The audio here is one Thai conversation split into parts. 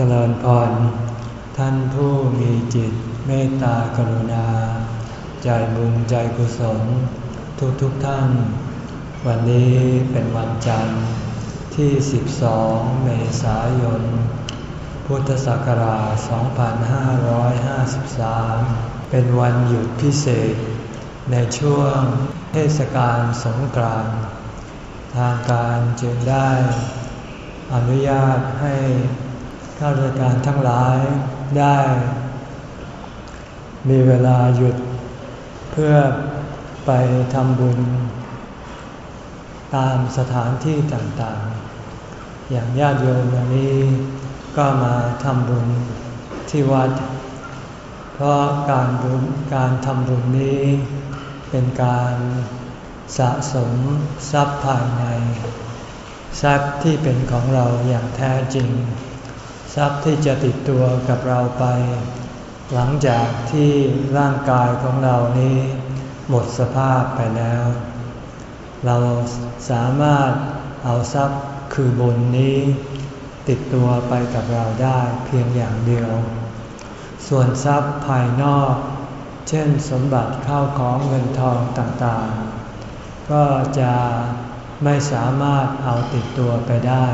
เจริญพร ท่านผู้มีจิตเมตตากรุณา ใจบุญใจกุศล ทุกทุกท่าน วันนี้เป็นวันจันทร์ที่ 12 เมษายน พุทธศักราช 2553 เป็นวันหยุดพิเศษ ในช่วงเทศกาลสงกรานต์ทางการจึงได้อนุญาตให้ ข้าราชการทั้งหลายได้ มีเวลาหยุดเพื่อไปทำบุญ ตามสถานที่ต่างๆ อย่างญาติโยมวันนี้ก็มาทำบุญที่วัด เพราะการบุญการทำบุญนี้ เป็นการสะสมทรัพย์ภายในทรัพย์ที่เป็นของเราอย่างแท้จริง ทรัพย์ที่จะติดตัวกับเราไป หลังจากที่ร่างกายของเรานี้ หมดสภาพไปแล้ว เราสามารถเอาทรัพย์คือบุญนี้ ติดตัวไปกับเราได้เพียงอย่างเดียว ส่วนทรัพย์ภายนอก เช่นสมบัติเข้าของเงินทองต่างๆ ก็จะไม่สามารถเอาติดตัวไปได้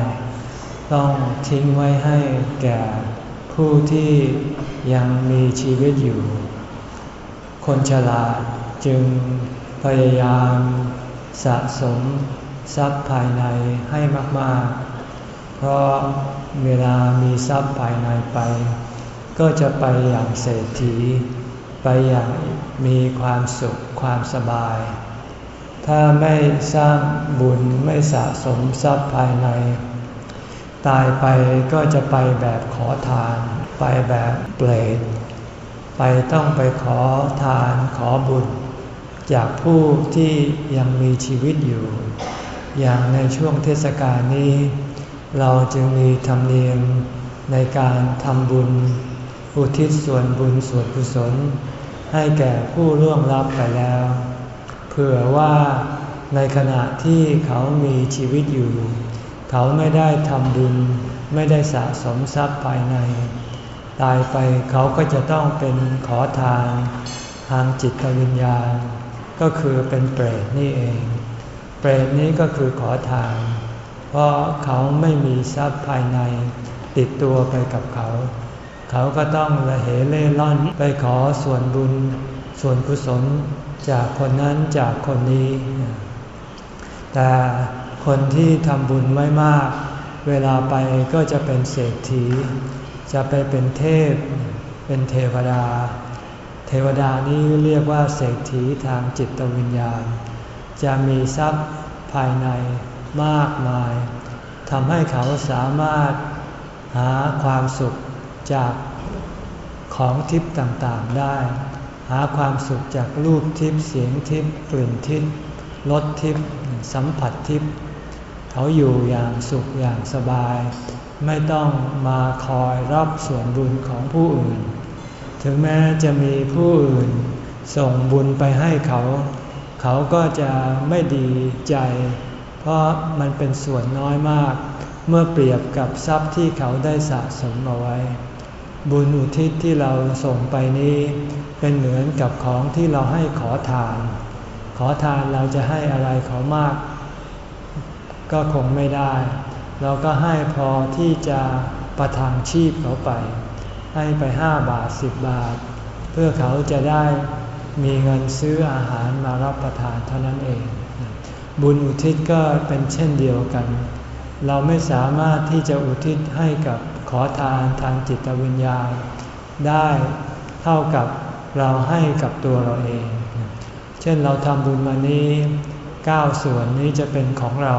ต้องทิ้งไว้ให้แก่ผู้ที่ยังมีชีวิตอยู่ คนฉลาดจึงพยายามสะสมทรัพย์ภายในให้มากๆ เพราะเวลามีทรัพย์ภายในไป ก็จะไปอย่างเศรษฐี ไปอย่างมีความสุขความสบาย ถ้าไม่สร้างบุญไม่สะสมทรัพย์ภายใน ตายไปก็จะไปแบบขอทาน ไปแบบเปรตไปต้องไปขอทานขอบุญ จากผู้ที่ยังมีชีวิตอยู่ อย่างในช่วงเทศกาลนี้ เราจึงมีธรรมเนียมในการทำบุญ อุทิศส่วนบุญส่วนกุศล ให้แก่ผู้ร่วงลับไปแล้ว เผื่อว่าในขณะที่เขามีชีวิตอยู่ เขาไม่ได้ทำบุญ ไม่ได้สะสมทรัพย์ภายใน ตายไปเขาก็จะต้องเป็นขอทานทางจิตวิญญาณ ก็คือเป็นเปรตนี่เอง เปรตนี้ก็คือขอทาน เพราะเขาไม่มีทรัพย์ภายใน ติดตัวไปกับเขา เขาก็ต้องละเหเล่ล่อนไปขอส่วนบุญ ส่วนกุศลจากคนนั้นจากคนนี้ แต่ คนที่ทำบุญไม่มาก เวลาไปก็จะเป็นเศรษฐี จะไปเป็นเทพ เป็นเทวดา เทวดานี้เรียกว่าเศรษฐีทางจิตวิญญาณ จะมีทรัพย์ภายในมากมายทำให้เขาสามารถหาความสุขจากของทิพย์ต่างๆได้ หาความสุขจากรูปทิพย์เสียงทิพย์กลิ่นทิพย์รสทิพย์สัมผัสทิพย์ เขาอยู่อย่างสุขอย่างสบาย ไม่ต้องมาคอยรับส่วนบุญของผู้อื่น ถึงแม้จะมีผู้อื่นส่งบุญไปให้เขา เขาก็จะไม่ดีใจ เพราะมันเป็นส่วนน้อยมาก เมื่อเปรียบกับทรัพย์ที่เขาได้สะสมเอาไว้ บุญอุทิศที่เราส่งไปนี้ เป็นเหมือนกับของที่เราให้ขอทาน ขอทานเราจะให้อะไรเขามาก ก็คงไม่ได้ เราก็ให้พอที่จะประทังชีพเขาไป ให้ไปห้าบาทสิบบาท เพื่อเขาจะได้มีเงินซื้ออาหารมารับประทานเท่านั้นเอง บุญอุทิศก็เป็นเช่นเดียวกัน เราไม่สามารถที่จะอุทิศให้กับขอทานทางจิตวิญญาณ ได้เท่ากับเราให้กับตัวเราเอง เช่นเราทำบุญมานี้เก้าส่วนนี้จะเป็นของเรา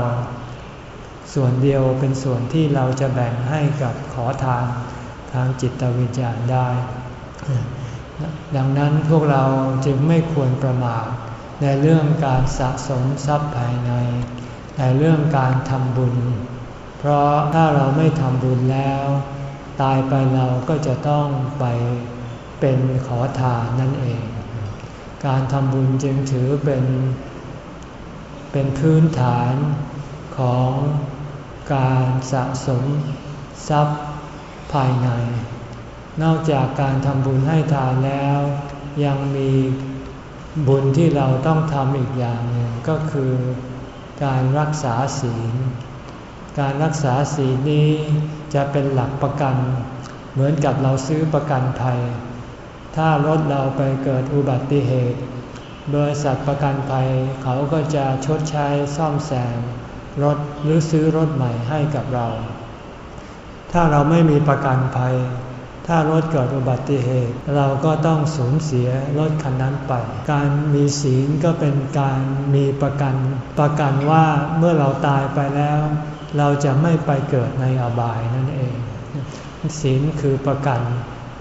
ส่วนเดียวเป็นส่วนที่เราจะแบ่งให้กับขอทานทางจิตวิญญาณได้ ดังนั้นพวกเราจึงไม่ควรประมาทในเรื่องการสะสมทรัพย์ภายใน ในเรื่องการทำบุญ เพราะถ้าเราไม่ทำบุญแล้ว ตายไปเราก็จะต้องไปเป็นขอทานนั่นเอง การทำบุญจึงถือเป็นเป็นพื้นฐานของ การสะสมทรัพย์ภายใน นอกจากการทำบุญให้ทานแล้ว ยังมีบุญที่เราต้องทำอีกอย่างหนึ่งก็คือการรักษาศีล การรักษาศีลนี้จะเป็นหลักประกัน เหมือนกับเราซื้อประกันภัย ถ้ารถเราไปเกิดอุบัติเหตุ บริษัทประกันภัยเขาก็จะชดใช้ซ่อมแซม รถหรือซื้อรถใหม่ให้กับเรา ถ้าเราไม่มีประกันภัย ถ้ารถเกิดอุบัติเหตุ เราก็ต้องสูญเสียรถคันนั้นไป การมีศีลก็เป็นการมีประกัน ประกันว่าเมื่อเราตายไปแล้ว เราจะไม่ไปเกิดในอบายนั่นเอง ศีลคือประกัน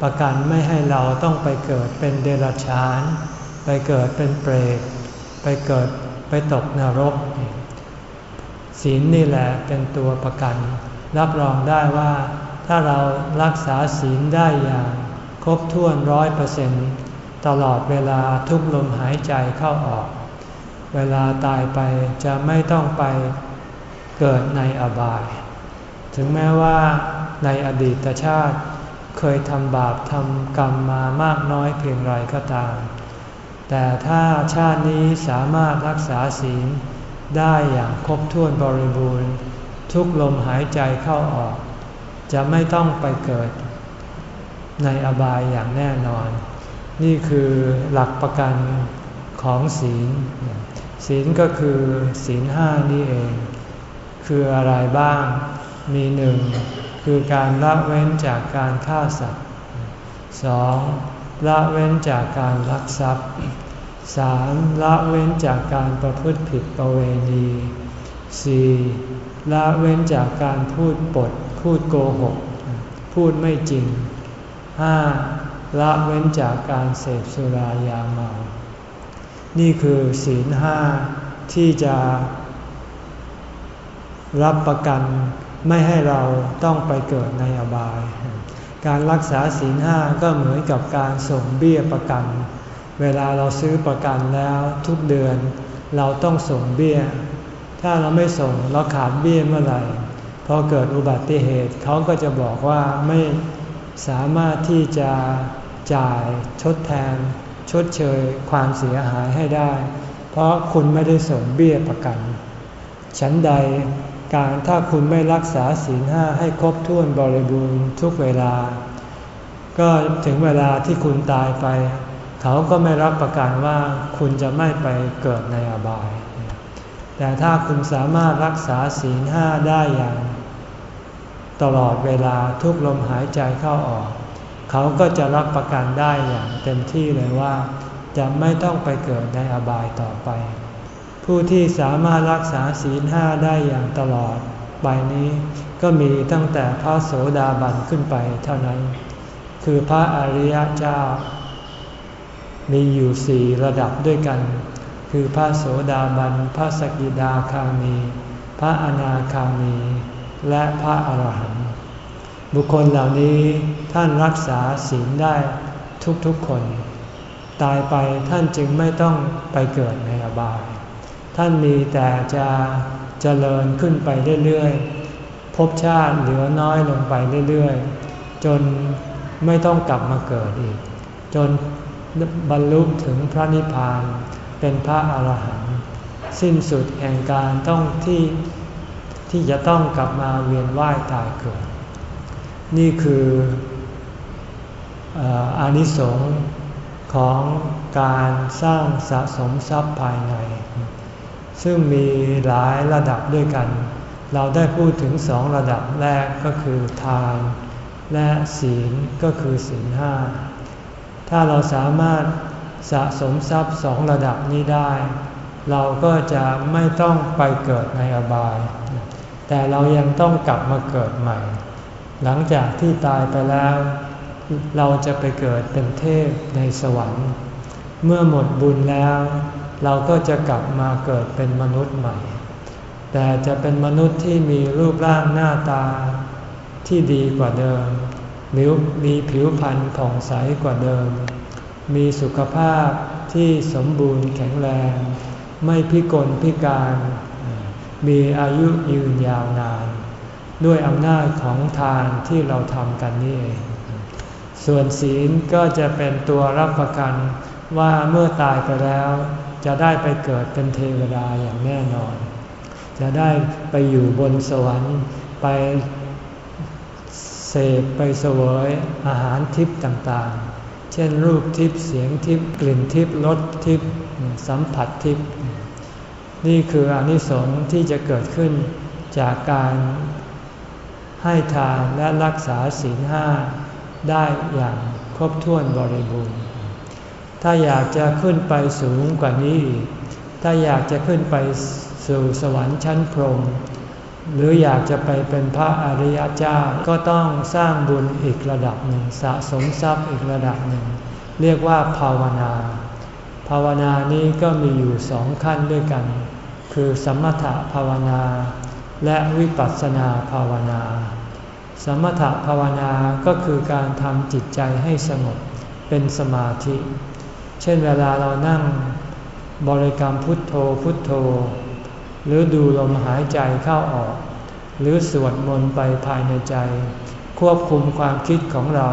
ประกันไม่ให้เราต้องไปเกิดเป็นเดรัจฉาน ไปเกิดเป็นเปรตไปเกิดไปตกนรก ศีลนี่แหละเป็นตัวประกัน รับรองได้ว่า ถ้าเรารักษาศีลได้อย่างครบถ้วนร้อยเปอร์เซ็นต์ตลอดเวลาทุกลมหายใจเข้าออก เวลาตายไปจะไม่ต้องไปเกิดในอบาย ถึงแม้ว่าในอดีตชาติเคยทำบาปทำกรรมมามากน้อยเพียงไรก็ตาม แต่ถ้าชาตินี้สามารถรักษาศีล ได้อย่างครบถ้วนบริบูรณ์ ทุกลมหายใจเข้าออก จะไม่ต้องไปเกิดในอบายอย่างแน่นอน นี่คือหลักประกันของศีล ศีลก็คือศีลห้านี่เอง คืออะไรบ้าง มีหนึ่งคือการละเว้นจากการฆ่าสัตว์สองละเว้นจากการลักทรัพย์ สามละเว้นจากการประพฤติผิดประเวณีสี่ละเว้นจากการพูดปด พูดโกหก พูดไม่จริงห้าละเว้นจากการเสพสุรายาเมา นี่คือศีลห้าที่จะรับประกันไม่ให้เราต้องไปเกิดในอบาย การรักษาศีลห้าก็เหมือนกับการส่งเบี้ยประกัน เวลาเราซื้อประกันแล้วทุกเดือนเราต้องส่งเบี้ย ถ้าเราไม่ส่งเราขาดเบี้ยเมื่อไหร่พอเกิดอุบัติเหตุเขาก็จะบอกว่าไม่สามารถที่จะจ่ายชดแทน ชดเชยความเสียหายให้ได้ เพราะคุณไม่ได้ส่งเบี้ยประกัน ฉันใดการถ้าคุณไม่รักษาศีลห้าให้ครบถ้วนบริบูรณ์ทุกเวลา ก็ถึงเวลาที่คุณตายไป เขาก็ไม่รับประกันว่าคุณจะไม่ไปเกิดในอบาย แต่ถ้าคุณสามารถรักษาศีลห้าได้อย่าง ตลอดเวลาทุกลมหายใจเข้าออก เขาก็จะรับประกันได้อย่างเต็มที่เลยว่า จะไม่ต้องไปเกิดในอบายต่อไป ผู้ที่สามารถรักษาศีลห้าได้อย่างตลอดไปนี้ก็มีตั้งแต่พระโสดาบันขึ้นไปเท่านั้น คือพระอริยเจ้า มีอยู่สี่ระดับด้วยกัน คือพระโสดาบัน พระสกิดาคามี พระอนาคามี และพระอาหารหันต์ บุคคลเหล่านี้ท่านรักษาศีลได้ทุกๆคน ตายไปท่านจึงไม่ต้องไปเกิดในอบาย ท่านมีแต่จะเจริญขึ้นไปเรื่อยๆพบชาติเหลือน้อยลงไปเรื่อยๆ จนไม่ต้องกลับมาเกิดอีก จน บรรลุถึงพระนิพพานเป็นพระอาหารหันต์สิ้นสุดแห่งการต้องที่ที่จะต้องกลับมาเวียนว่ายตายเกิด นี่คืออานิสงส์ของการสร้างสะสมทรัพย์ภายใน ซึ่งมีหลายระดับด้วยกัน เราได้พูดถึงสองระดับแรกก็คือทาน และศีลก็คือศีลห้า ถ้าเราสามารถสะสมทรัพย์สองระดับนี้ได้ เราก็จะไม่ต้องไปเกิดในอบาย แต่เรายังต้องกลับมาเกิดใหม่ หลังจากที่ตายไปแล้ว เราจะไปเกิดเป็นเทพในสวรรค์ เมื่อหมดบุญแล้ว เราก็จะกลับมาเกิดเป็นมนุษย์ใหม่ แต่จะเป็นมนุษย์ที่มีรูปร่างหน้าตาที่ดีกว่าเดิม มิวมีผิวพรรณผ่องใสกว่าเดิม มีสุขภาพที่สมบูรณ์แข็งแรง ไม่พิกลพิการ มีอายุยืนยาวนาน ด้วยอำนาจของทานที่เราทำกันนี่เอง ส่วนศีลก็จะเป็นตัวรับประกันว่าเมื่อตายไปแล้วจะได้ไปเกิดเป็นเทวดาอย่างแน่นอน จะได้ไปอยู่บนสวรรค์ไป เสพไปเสวยอาหารทิพย์ต่างๆ เช่นรูปทิพย์เสียงทิพย์กลิ่นทิพย์รสทิพย์สัมผัสทิพย์นี่คืออนิสงส์ที่จะเกิดขึ้นจากการให้ทานและรักษาศีลห้าได้อย่างครบถ้วนบริบูรณ์ ถ้าอยากจะขึ้นไปสูงกว่านี้ ถ้าอยากจะขึ้นไปสู่สวรรค์ชั้นพรหม หรืออยากจะไปเป็นพระอริยเจ้าก็ต้องสร้างบุญอีกระดับหนึ่ง สะสมทรัพย์อีกระดับหนึ่ง เรียกว่าภาวนา ภาวนานี้ก็มีอยู่สองขั้นด้วยกัน คือสมถะภาวนา และวิปัสสนาภาวนา สมถภาวนาก็คือการทำจิตใจให้สงบเป็นสมาธิ เช่นเวลาเรานั่งบริกรรมพุทโธพุทโธ หรือดูลมหายใจเข้าออก หรือสวดมนต์ไปภายในใจ ควบคุมความคิดของเรา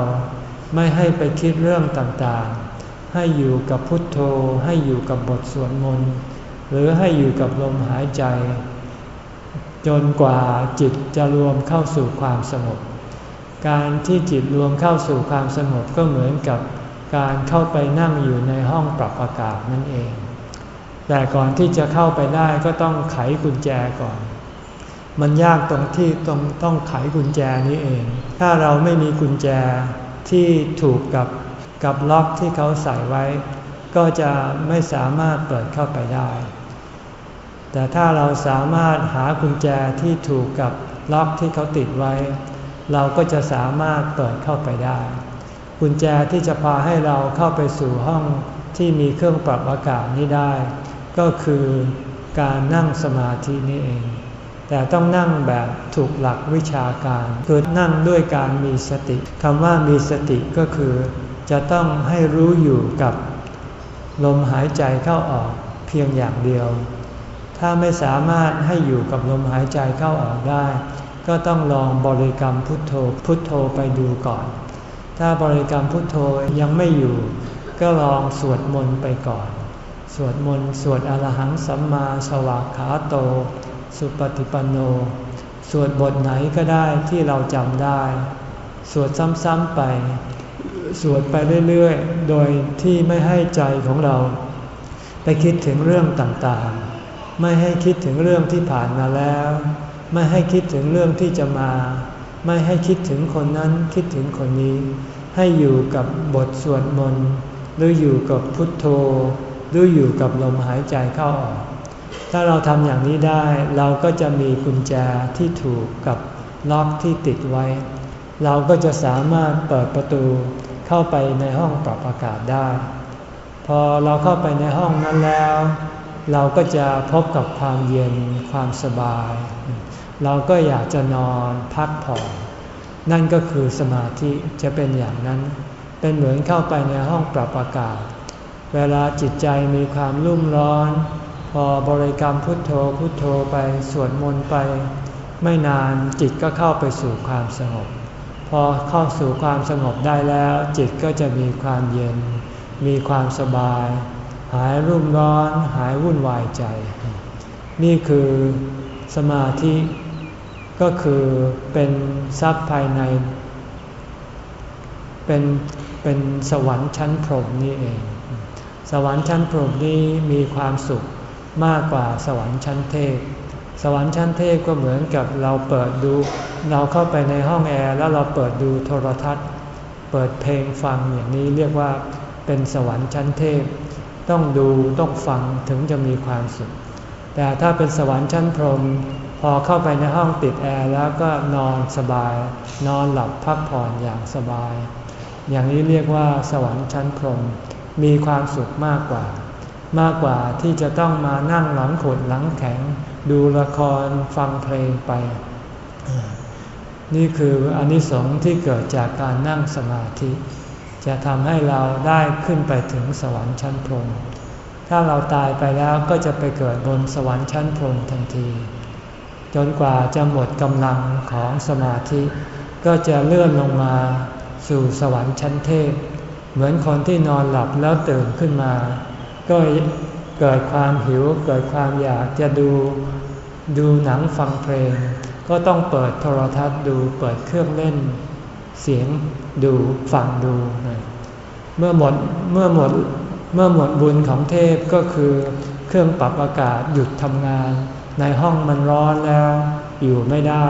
ไม่ให้ไปคิดเรื่องต่างๆ ให้อยู่กับพุทโธ ให้อยู่กับบทสวดมนต์ หรือให้อยู่กับลมหายใจ จนกว่าจิตจะรวมเข้าสู่ความสงบ การที่จิตรวมเข้าสู่ความสงบก็เหมือนกับการเข้าไปนั่งอยู่ในห้องปรับอากาศนั่นเอง แต่ก่อนที่จะเข้าไปได้ก็ต้องไขกุญแจก่อน มันยากตรงที่ต้องต้องไขกุญแจนี้เอง ถ้าเราไม่มีกุญแจที่ถูกกับกับล็อกที่เขาใส่ไว้ ก็จะไม่สามารถเปิดเข้าไปได้ แต่ถ้าเราสามารถหากุญแจที่ถูกกับล็อกที่เขาติดไว้ เราก็จะสามารถเปิดเข้าไปได้ กุญแจที่จะพาให้เราเข้าไปสู่ห้องที่มีเครื่องปรับอากาศนี้ได้ ก็คือการนั่งสมาธินี่เอง แต่ต้องนั่งแบบถูกหลักวิชาการ คือนั่งด้วยการมีสติคำว่ามีสติก็คือ จะต้องให้รู้อยู่กับลมหายใจเข้าออกเพียงอย่างเดียว ถ้าไม่สามารถให้อยู่กับลมหายใจเข้าออกได้ ก็ต้องลองบริกรรมพุทโธพุทโธไปดูก่อน ถ้าบริกรรมพุทโธยังไม่อยู่ ก็ลองสวดมนต์ไปก่อน สวดมนต์สวดอรหังสัมมาสวากขาโต สุปฏิปันโน สวดบทไหนก็ได้ที่เราจำได้ สวดซ้ำๆไป สวดไปเรื่อยๆ โดยที่ไม่ให้ใจของเรา ไปคิดถึงเรื่องต่างๆ ไม่ให้คิดถึงเรื่องที่ผ่านมาแล้ว ไม่ให้คิดถึงเรื่องที่จะมา ไม่ให้คิดถึงคนนั้นคิดถึงคนนี้ ให้อยู่กับบทสวดมนต์หรืออยู่กับพุทโธ หรืออยู่กับลมหายใจเข้าออก ถ้าเราทำอย่างนี้ได้เราก็จะมีกุญแจที่ถูกกับล็อกที่ติดไว้ เราก็จะสามารถเปิดประตูเข้าไปในห้องปรับอากาศได้ พอเราเข้าไปในห้องนั้นแล้ว เราก็จะพบกับความเย็นความสบาย เราก็อยากจะนอนพักผ่อนนั่นก็คือสมาธิจะเป็นอย่างนั้น เป็นเหมือนเข้าไปในห้องปรับอากาศ เวลาจิตใจมีความรุ่มร้อน พอบริกรรมพุทโธพุทโธไปสวดมนต์ไป ไม่นานจิตก็เข้าไปสู่ความสงบ พอเข้าสู่ความสงบได้แล้ว จิตก็จะมีความเย็น มีความสบาย หายรุ่มร้อน หายวุ่นวายใจ นี่คือสมาธิก็คือเป็นทรัพย์ภายใน เป็นเป็นสวรรค์ชั้นพรหมนี่เอง สวรรค์ชั้นพรหมนี้มีความสุขมากกว่าสวรรค์ชั้นเทพ สวรรค์ชั้นเทพก็เหมือนกับเราเปิดดู เราเข้าไปในห้องแอร์แล้วเราเปิดดูโทรทัศน์ เปิดเพลงฟังอย่างนี้เรียกว่าเป็นสวรรค์ชั้นเทพ ต้องดูต้องฟังถึงจะมีความสุข แต่ถ้าเป็นสวรรค์ชั้นพรหมพอเข้าไปในห้องติดแอร์แล้วก็นอนสบาย นอนหลับพักผ่อนอย่างสบาย อย่างนี้เรียกว่าสวรรค์ชั้นพรหม มีความสุขมากกว่า มากกว่าที่จะต้องมานั่งหลังขดหลังแข็ง ดูละครฟังเพลงไป นี่คืออนิสงส์ที่เกิดจากการนั่งสมาธิ จะทำให้เราได้ขึ้นไปถึงสวรรค์ชั้นพรหมถ้าเราตายไปแล้วก็จะไปเกิดบนสวรรค์ชั้นพรหมทันที จนกว่าจะหมดกำลังของสมาธิ ก็จะเลื่อนลงมาสู่สวรรค์ชั้นเทพ เหมือนคนที่นอนหลับแล้วตื่นขึ้นมา ก็เกิดความหิวเกิดความอยากจะดูดูหนังฟังเพลง ก็ต้องเปิดโทรทัศน์ดูเปิดเครื่องเล่น เสียงดูฟังดูเมื่อหมดเมื่อหมดเมื่อหมดบุญของเทพก็คือเครื่องปรับอากาศหยุดทำงาน ในห้องมันร้อนแล้ว อยู่ไม่ได้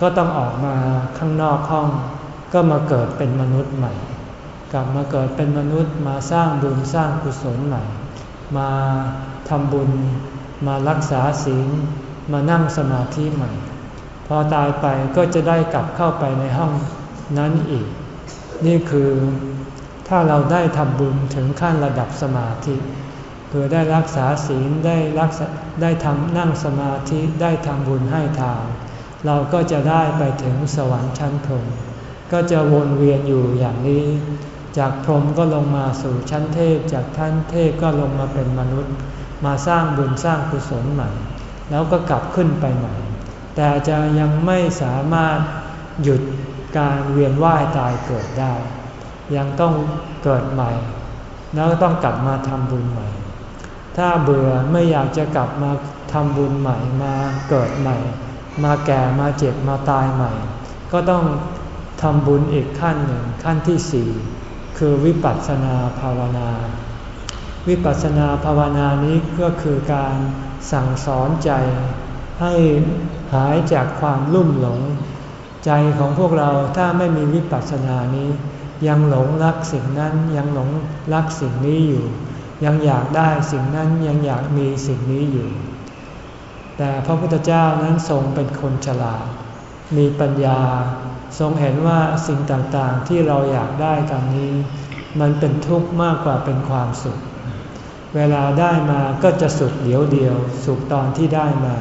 ก็ต้องออกมาข้างนอกห้อง ก็มาเกิดเป็นมนุษย์ใหม่ กลับมาเกิดเป็นมนุษย์มาสร้างบุญสร้างกุศลใหม่ มาทำบุญมารักษาศีลมานั่งสมาธิใหม่ พอตายไปก็จะได้กลับเข้าไปในห้องนั้นอีก นี่คือถ้าเราได้ทำบุญถึงขั้นระดับสมาธิ คือได้รักษาศีลได้รักษาได้ทำนั่งสมาธิได้ทำบุญให้ทานเราก็จะได้ไปถึงสวรรค์ชั้นพรหมก็จะวนเวียนอยู่อย่างนี้ จากพรหมก็ลงมาสู่ชั้นเทพ จากท่านเทพก็ลงมาเป็นมนุษย์ มาสร้างบุญสร้างกุศลใหม่ แล้วก็กลับขึ้นไปใหม่ แต่จะยังไม่สามารถหยุดการเวียนว่ายตายเกิดได้ ยังต้องเกิดใหม่ แล้วต้องกลับมาทำบุญใหม่ ถ้าเบื่อไม่อยากจะกลับมาทำบุญใหม่มาเกิดใหม่ มาแก่มาเจ็บมาตายใหม่ ก็ต้องทำบุญอีกขั้นหนึ่งขั้นที่สี่ คือวิปัสสนาภาวนา วิปัสสนาภาวนานี้ก็คือการสั่งสอนใจ ให้หายจากความลุ่มหลง ใจของพวกเราถ้าไม่มีวิปัสสนานี้ ยังหลงรักสิ่งนั้นยังหลงรักสิ่งนี้อยู่ ยังอยากได้สิ่งนั้นยังอยากมีสิ่งนี้อยู่ แต่พระพุทธเจ้านั้นทรงเป็นคนฉลาด มีปัญญา ทรงเห็นว่าสิ่งต่างๆที่เราอยากได้ตอนนี้ มันเป็นทุกข์มากกว่าเป็นความสุข เวลาได้มาก็จะสุขเดียวเดียว สุขตอนที่ได้มา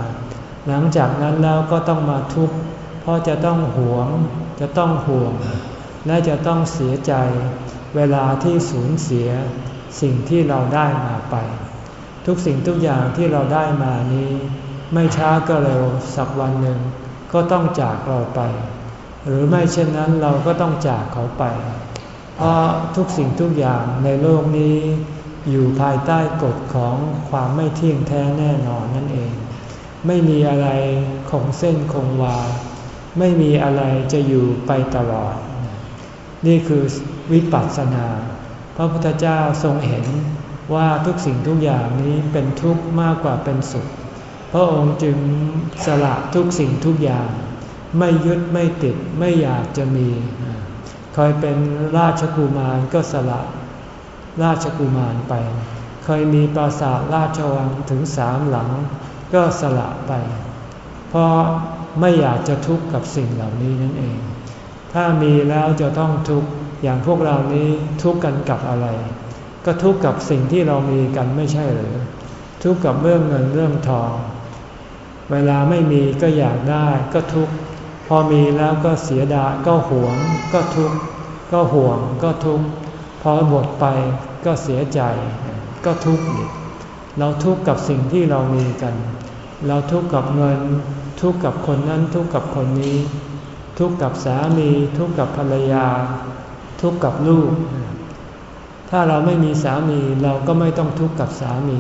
หลังจากนั้นแล้วก็ต้องมาทุกข์เพราะจะต้องหวง จะต้องห่วง และจะต้องเสียใจ เวลาที่สูญเสียสิ่งที่เราได้มาไป ทุกสิ่งทุกอย่างที่เราได้มานี้ ไม่ช้าก็เร็วสักวันหนึ่ง ก็ต้องจากเราไป หรือไม่เช่นนั้นเราก็ต้องจากเขาไป เพราะทุกสิ่งทุกอย่างในโลกนี้อยู่ภายใต้กฎของความไม่เที่ยงแท้แน่นอนนั่นเอง ไม่มีอะไรคงเส้นคงวา ไม่มีอะไรจะอยู่ไปตลอด นี่คือวิปัสสนา พระพุทธเจ้าทรงเห็นว่าทุกสิ่งทุกอย่างนี้เป็นทุกข์มากกว่าเป็นสุข พระองค์จึงสละทุกสิ่งทุกอย่าง ไม่ยึดไม่ติดไม่อยากจะมีเคยเป็นราชกุมารก็สละราชกุมารไป เคยมีปราสาทราชวังถึงสามหลัง ก็สละไป เพราะไม่อยากจะทุกข์กับสิ่งเหล่านี้นั่นเอง ถ้ามีแล้วจะต้องทุกข์อย่างพวกเรานี้ทุกข์กันกับอะไร ก็ทุกข์กับสิ่งที่เรามีกันไม่ใช่หรือ ทุกข์กับเรื่องเงินเรื่องทอง เวลาไม่มีก็อยากได้ก็ทุกข์พอมีแล้วก็เสียดายก็หวง ก็ทุกข์ก็ห่วงก็ทุกข์พอหมดไปก็เสียใจ ก็ทุกข์อีกเราทุกข์กับสิ่งที่เรามีกัน เราทุกข์กับเงิน ทุกข์กับคนนั้นทุกข์กับคนนี้ ทุกข์กับสามี ทุกข์กับภรรยา ทุกข์กับลูก ถ้าเราไม่มีสามีเราก็ไม่ต้องทุกข์กับสามี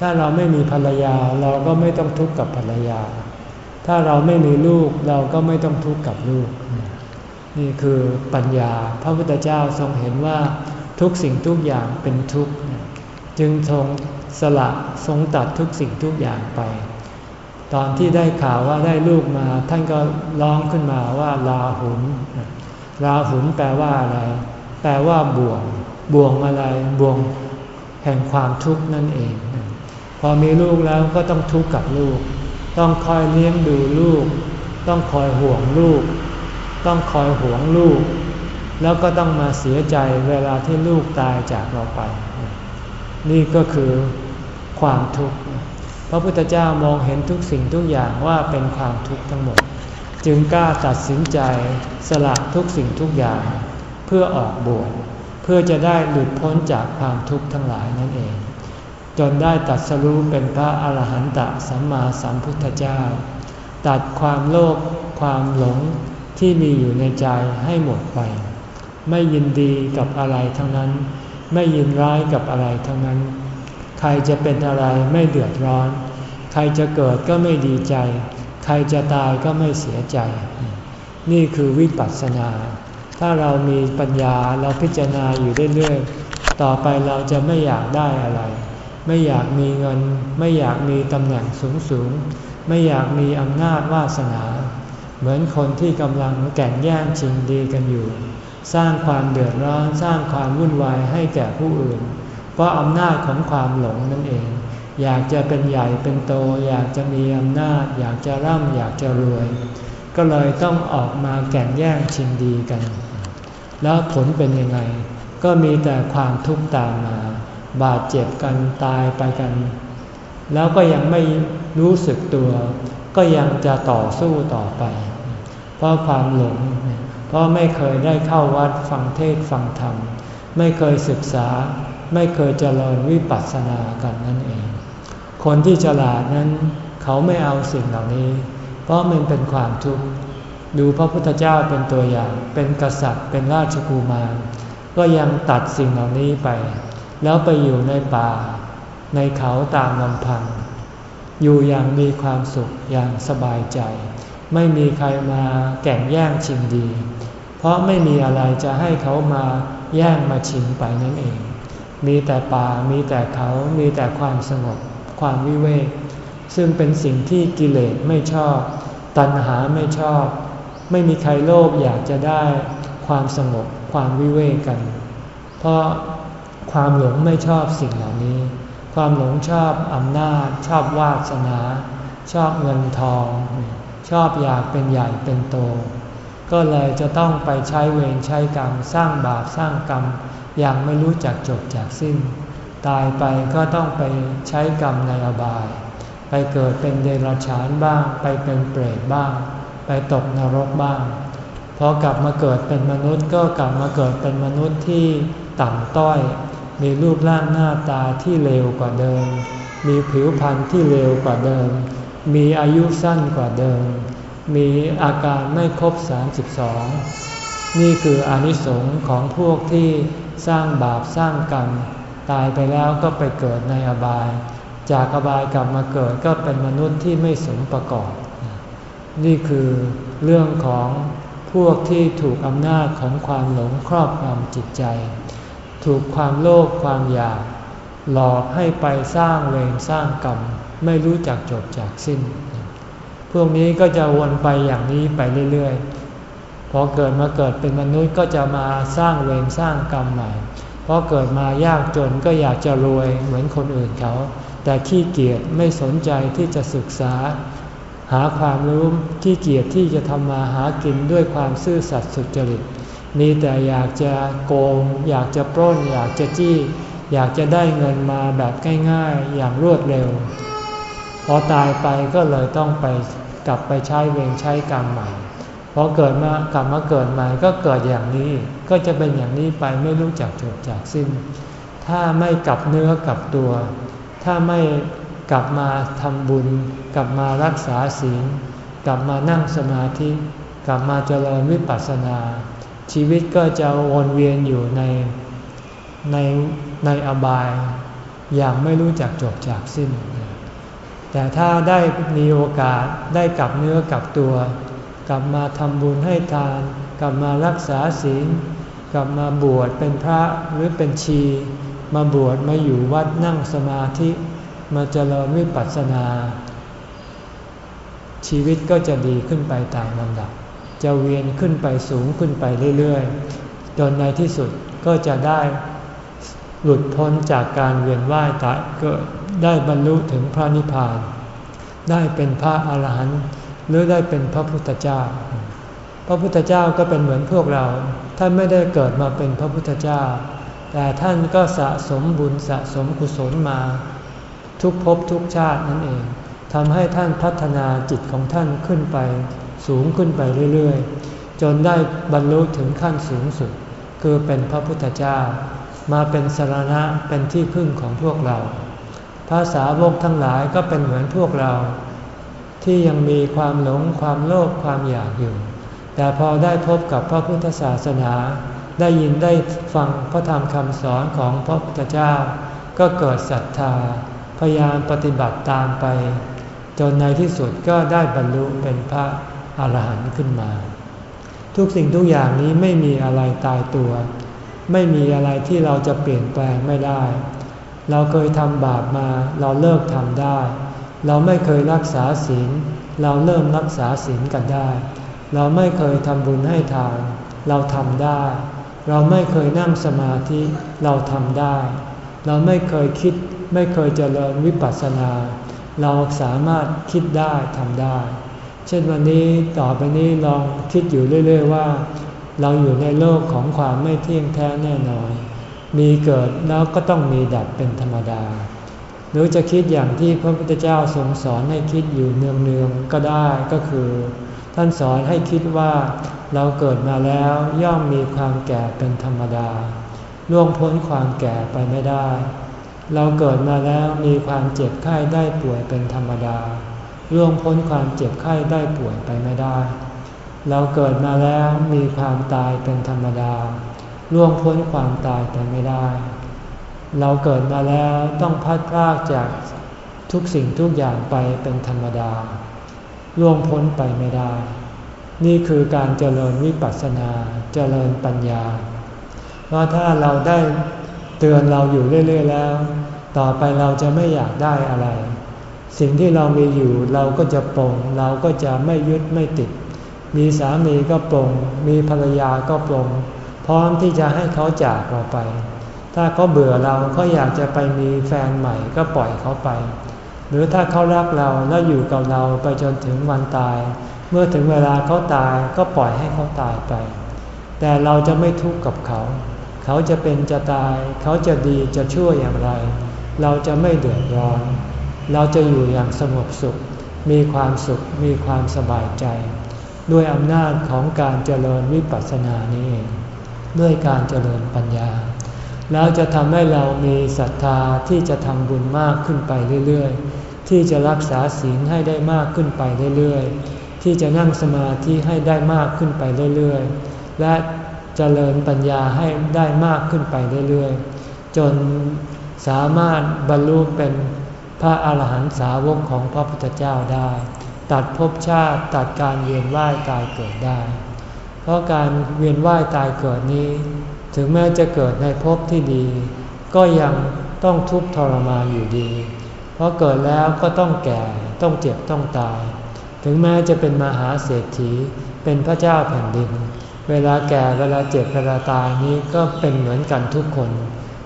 ถ้าเราไม่มีภรรยาเราก็ไม่ต้องทุกข์กับภรรยา ถ้าเราไม่มีลูกเราก็ไม่ต้องทุกข์กับลูก นี่คือปัญญาพระพุทธเจ้าทรงเห็นว่าทุกสิ่งทุกอย่างเป็นทุกข์จึงทรงสละทรงตัดทุกสิ่งทุกอย่างไป ตอนที่ได้ข่าวว่าได้ลูกมา ท่านก็ร้องขึ้นมาว่าลาหุนราหุนแปลว่าอะไร แปลว่าบ่วง บ่วงอะไร บ่วงแห่งความทุกข์นั่นเอง พอมีลูกแล้วก็ต้องทุกข์กับลูก ต้องคอยเลี้ยงดูลูก ต้องคอยห่วงลูก ต้องคอยห่วงลูก แล้วก็ต้องมาเสียใจเวลาที่ลูกตายจากเราไป นี่ก็คือความทุกข์พระพุทธเจ้ามองเห็นทุกสิ่งทุกอย่างว่าเป็นความทุกข์ทั้งหมด จึงกล้าตัดสินใจสละทุกสิ่งทุกอย่าง เพื่อออกบวชเพื่อจะได้หลุดพ้นจากความทุกข์ทั้งหลายนั่นเอง จนได้ตัดสรู้เป็นพระอาหารหันตสัมมาสัมพุทธเจ้า ตัดความโลภความหลงที่มีอยู่ในใจให้หมดไป ไม่ยินดีกับอะไรทั้งนั้น ไม่ยินร้ายกับอะไรทั้งนั้น ใครจะเป็นอะไรไม่เดือดร้อน ใครจะเกิดก็ไม่ดีใจ ใครจะตายก็ไม่เสียใจ นี่คือวิปัสสนา ถ้าเรามีปัญญาเราพิจารณาอยู่เรื่อยๆต่อไปเราจะไม่อยากได้อะไร ไม่อยากมีเงิน ไม่อยากมีตำแหน่งสูงๆไม่อยากมีอำนาจวาสนา เหมือนคนที่กำลังแก่งแย่งชิงดีกันอยู่ สร้างความเดือดร้อนสร้างความวุ่นวายให้แก่ผู้อื่น เพราะอำนาจของความหลงนั่นเอง อยากจะเป็นใหญ่เป็นโต อยากจะมีอำนาจ อยากจะร่ำอยากจะรวย ก็เลยต้องออกมาแก่งแย่งชิงดีกัน แล้วผลเป็นยังไง ก็มีแต่ความทุกข์ตามมา บาดเจ็บกันตายไปกัน แล้วก็ยังไม่รู้สึกตัว ก็ยังจะต่อสู้ต่อไป เพราะความหลง เพราะไม่เคยได้เข้าวัดฟังเทศฟังธรรม ไม่เคยศึกษา ไม่เคยเจริญวิปัสสนากันนั่นเอง คนที่ฉลาดนั้น เขาไม่เอาสิ่งเหล่านี้ เพราะมันเป็นความทุกข์ดูพระพุทธเจ้าเป็นตัวอย่าง เป็นกษัตริย์ เป็นราชกุมาร ก็ยังตัดสิ่งเหล่านี้ไป แล้วไปอยู่ในป่า ในเขาตามลำพัง อยู่อย่างมีความสุขอย่างสบายใจ ไม่มีใครมาแก่งแย่งชิงดี เพราะไม่มีอะไรจะให้เขามาแย่งมาชิงไปนั่นเอง มีแต่ป่ามีแต่เขามีแต่ความสงบ ความวิเวกซึ่งเป็นสิ่งที่กิเลสไม่ชอบ ตัณหาไม่ชอบ ไม่มีใครโลภอยากจะได้ความสงบความวิเวกกัน เพราะ ความหลงไม่ชอบสิ่งเหล่านี้ ความหลงชอบอำนาจ ชอบวาสนา ชอบเงินทอง ชอบอยากเป็นใหญ่เป็นโต ก็เลยจะต้องไปใช้เวรใช้กรรมสร้างบาปสร้างกรรมอย่างไม่รู้จักจบจากสิ้น ตายไปก็ต้องไปใช้กรรมในอบาย ไปเกิดเป็นเดรัจฉานบ้าง ไปเป็นเปรตบ้าง ไปตกนรกบ้างพอกลับมาเกิดเป็นมนุษย์ก็กลับมาเกิดเป็นมนุษย์ที่ต่ำต้อย มีรูปร่างหน้าตาที่เลวกว่าเดิม มีผิวพรรณที่เลวกว่าเดิม มีอายุสั้นกว่าเดิม มีอาการไม่ครบ 32 นี่คืออนิสงค์ของพวกที่สร้างบาปสร้างกรรม ตายไปแล้วก็ไปเกิดในอบาย จากอบายกลับมาเกิดก็เป็นมนุษย์ที่ไม่สมประกอบ นี่คือเรื่องของพวกที่ถูกอำนาจของความหลงครอบงำจิตใจ ถูกความโลภความอยาก หลอกให้ไปสร้างเวรสร้างกรรม ไม่รู้จักจบจากสิ้น พวกนี้ก็จะวนไปอย่างนี้ไปเรื่อยๆ พอเกิดมาเกิดเป็นมนุษย์ก็จะมาสร้างเวรสร้างกรรมใหม่เพราะเกิดมายากจนก็อยากจะรวยเหมือนคนอื่นเขา แต่ขี้เกียจไม่สนใจที่จะศึกษา หาความรู้ขี้เกียจที่จะทำมาหากินด้วยความซื่อสัตย์สุจริต มีแต่อยากจะโกง อยากจะปล้น อยากจะจี้ อยากจะได้เงินมาแบบง่ายๆ อย่างรวดเร็ว พอตายไปก็เลยต้องไปกลับไปใช้เวรใช้กรรมใหม่พอเกิดมากลับมาเกิดใหม่ก็เกิดอย่างนี้ ก็จะเป็นอย่างนี้ไปไม่รู้จักจบจากสิ้น ถ้าไม่กลับเนื้อกลับตัว ถ้าไม่กลับมาทำบุญ กลับมารักษาศีล กลับมานั่งสมาธิ กลับมาเจริญวิปัสสนา ชีวิตก็จะวนเวียนอยู่ในในในอบาย อย่างไม่รู้จักจบจากสิ้น แต่ถ้าได้มีโอกาสได้กลับเนื้อกลับตัว กลับมาทำบุญให้ทาน กลับมารักษาศีล กลับมาบวชเป็นพระหรือเป็นชี มาบวชมาอยู่วัดนั่งสมาธิ มาเจริญวิปัสสนา ชีวิตก็จะดีขึ้นไปตามลำดับ จะเวียนขึ้นไปสูงขึ้นไปเรื่อยๆ จนในที่สุดก็จะได้หลุดพ้นจากการเวียนว่ายตายเกิดได้บรรลุถึงพระนิพพาน ได้เป็นพระอาหารหันต์หรือได้เป็นพระพุทธเจ้า พระพุทธเจ้าก็เป็นเหมือนพวกเรา ท่านไม่ได้เกิดมาเป็นพระพุทธเจ้า แต่ท่านก็สะสมบุญสะสมกุศลมา ทุกภพทุกชาตินั่นเองทำให้ท่านพัฒนาจิตของท่านขึ้นไป สูงขึ้นไปเรื่อยๆ จนได้บรรลุถึงขั้นสูงสุด คือเป็นพระพุทธเจ้า มาเป็นสารณะเป็นที่พึ่งของพวกเรา ภาษาวกทั้งหลายก็เป็นเหมือนพวกเรา ที่ยังมีความหลงความโลภความอยากอยู่ แต่พอได้พบกับพระพุทธศาสนา ได้ยินได้ฟังพระธรรมคำสอนของพระพุทธเจ้า ก็เกิดศรัทธา พยายามปฏิบัติตามไป จนในที่สุดก็ได้บรรลุเป็นพระ อรหันต์ขึ้นมา ทุกสิ่งทุกอย่างนี้ไม่มีอะไรตายตัว ไม่มีอะไรที่เราจะเปลี่ยนแปลงไม่ได้ เราเคยทำบาปมา เราเลิกทำได้ เราไม่เคยรักษาศีลเราเริ่มรักษาศีลกันได้ เราไม่เคยทำบุญให้ทาน เราทำได้ เราไม่เคยนั่งสมาธิ เราทำได้ เราไม่เคยคิด ไม่เคยเจริญวิปัสสนา เราสามารถคิดได้ทำได้ เช่นวันนี้ต่อไปนี้ลองคิดอยู่เรื่อย ๆ ว่า เราอยู่ในโลกของความไม่เที่ยงแท้แน่นอน มีเกิดแล้วก็ต้องมีดับเป็นธรรมดา หรือจะคิดอย่างที่พระพุทธเจ้าทรงสอนให้คิดอยู่เนืองๆก็ได้ก็คือ ท่านสอนให้คิดว่าเราเกิดมาแล้วย่อมมีความแก่เป็นธรรมดาล่วงพ้นความแก่ไปไม่ได้ เราเกิดมาแล้วมีความเจ็บไข้ได้ป่วยเป็นธรรมดา ล่วงพ้นความเจ็บไข้ได้ป่วยไปไม่ได้ เราเกิดมาแล้วมีความตายเป็นธรรมดาล่วงพ้นความตายไปไม่ได้ เราเกิดมาแล้วต้องพัดพรากจากทุกสิ่งทุกอย่างไปเป็นธรรมดาล่วงพ้นไปไม่ได้ นี่คือการเจริญวิปัสสนาเจริญปัญญา เพราะถ้าเราได้เตือนเราอยู่เรื่อย ๆ แล้ว ต่อไปเราจะไม่อยากได้อะไร สิ่งที่เรามีอยู่เราก็จะปรงเราก็จะไม่ยึดไม่ติด มีสามีก็ปรงมีภรรยาก็ปรงพร้อมที่จะให้เขาจากเราไป ถ้าเขาเบื่อเราเขาอยากจะไปมีแฟนใหม่ก็ปล่อยเขาไป หรือถ้าเขารักเราแล้วอยู่กับเราไปจนถึงวันตาย เมื่อถึงเวลาเขาตายก็ปล่อยให้เขาตายไป แต่เราจะไม่ทุกข์กับเขา เขาจะเป็นจะตาย เขาจะดีจะชั่วอย่างไร เราจะไม่เดือดร้อน เราจะอยู่อย่างสงบสุข มีความสุข มีความสบายใจ ด้วยอำนาจของการเจริญวิปัสสนานี้เอง ด้วยการเจริญปัญญา แล้วจะทำให้เรามีศรัทธาที่จะทำบุญมากขึ้นไปเรื่อยๆ ที่จะรักษาศีลให้ได้มากขึ้นไปเรื่อยๆ ที่จะนั่งสมาธิให้ได้มากขึ้นไปเรื่อยๆ และเจริญปัญญาให้ได้มากขึ้นไปเรื่อยๆ จนสามารถบรรลุเป็น พระอาหารหันตสาวกของพระพุทธเจ้าได้ ตัดภพชาติตัดการเวียนว่ายตายเกิดได้ เพราะการเวียนว่ายตายเกิดนี้ ถึงแม้จะเกิดในภพที่ดี ก็ยังต้องทุกข์ทรมานอยู่ดี เพราะเกิดแล้วก็ต้องแก่ต้องเจ็บต้องตาย ถึงแม้จะเป็นมหาเศรษฐีเป็นพระเจ้าแผ่นดิน เวลาแก่เวลาเจ็บเวลาตายนี้ก็เป็นเหมือนกันทุกคน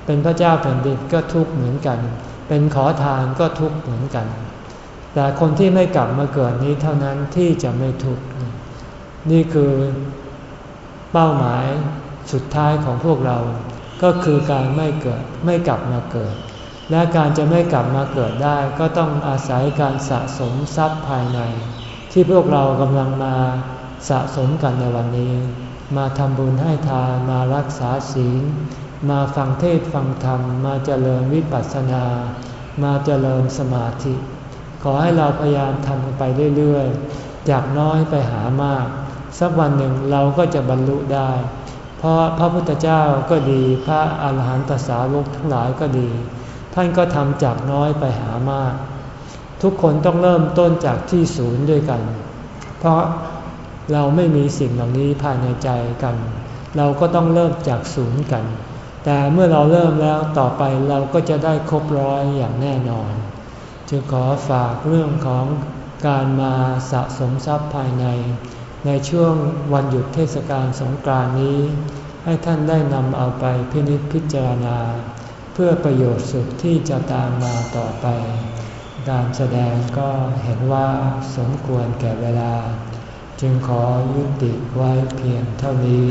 เป็นพระเจ้าแผ่นดินก็ทุกข์เหมือนกัน เป็นขอทานก็ทุกข์เหมือนกัน แต่คนที่ไม่กลับมาเกิดนี้เท่านั้นที่จะไม่ทุกข์ นี่คือเป้าหมายสุดท้ายของพวกเรา ก็คือการไม่เกิดไม่กลับมาเกิด และการจะไม่กลับมาเกิดได้ก็ต้องอาศัยการสะสมทรัพย์ภายใน ที่พวกเรากำลังมาสะสมกันในวันนี้ มาทำบุญให้ทานมารักษาศีล มาฟังเทศฟังธรรม มาเจริญวิปัสสนา มาเจริญสมาธิ ขอให้เราพยายามทำไปเรื่อยๆ จากน้อยไปหามาก สักวันหนึ่งเราก็จะบรรลุได้ เพราะพระพุทธเจ้าก็ดี พระอาหารหันตสาวกทั้งหลายก็ดี ท่านก็ทำจากน้อยไปหามาก ทุกคนต้องเริ่มต้นจากที่ศูนย์ด้วยกัน เพราะเราไม่มีสิ่งเหล่านี้ภายในใจกัน เราก็ต้องเริ่มจากศูนย์กัน แต่เมื่อเราเริ่มแล้วต่อไปเราก็จะได้ครบร้อยอย่างแน่นอน จึงขอฝากเรื่องของการมาสะสมทรัพย์ภายใน ในช่วงวันหยุดเทศกาลสงกรานต์นี้ ให้ท่านได้นำเอาไปพินิจพิจารณา เพื่อประโยชน์สุขที่จะตามมาต่อไปการแสดงก็เห็นว่าสมควรแก่เวลา จึงขอยุติไว้เพียงเท่านี้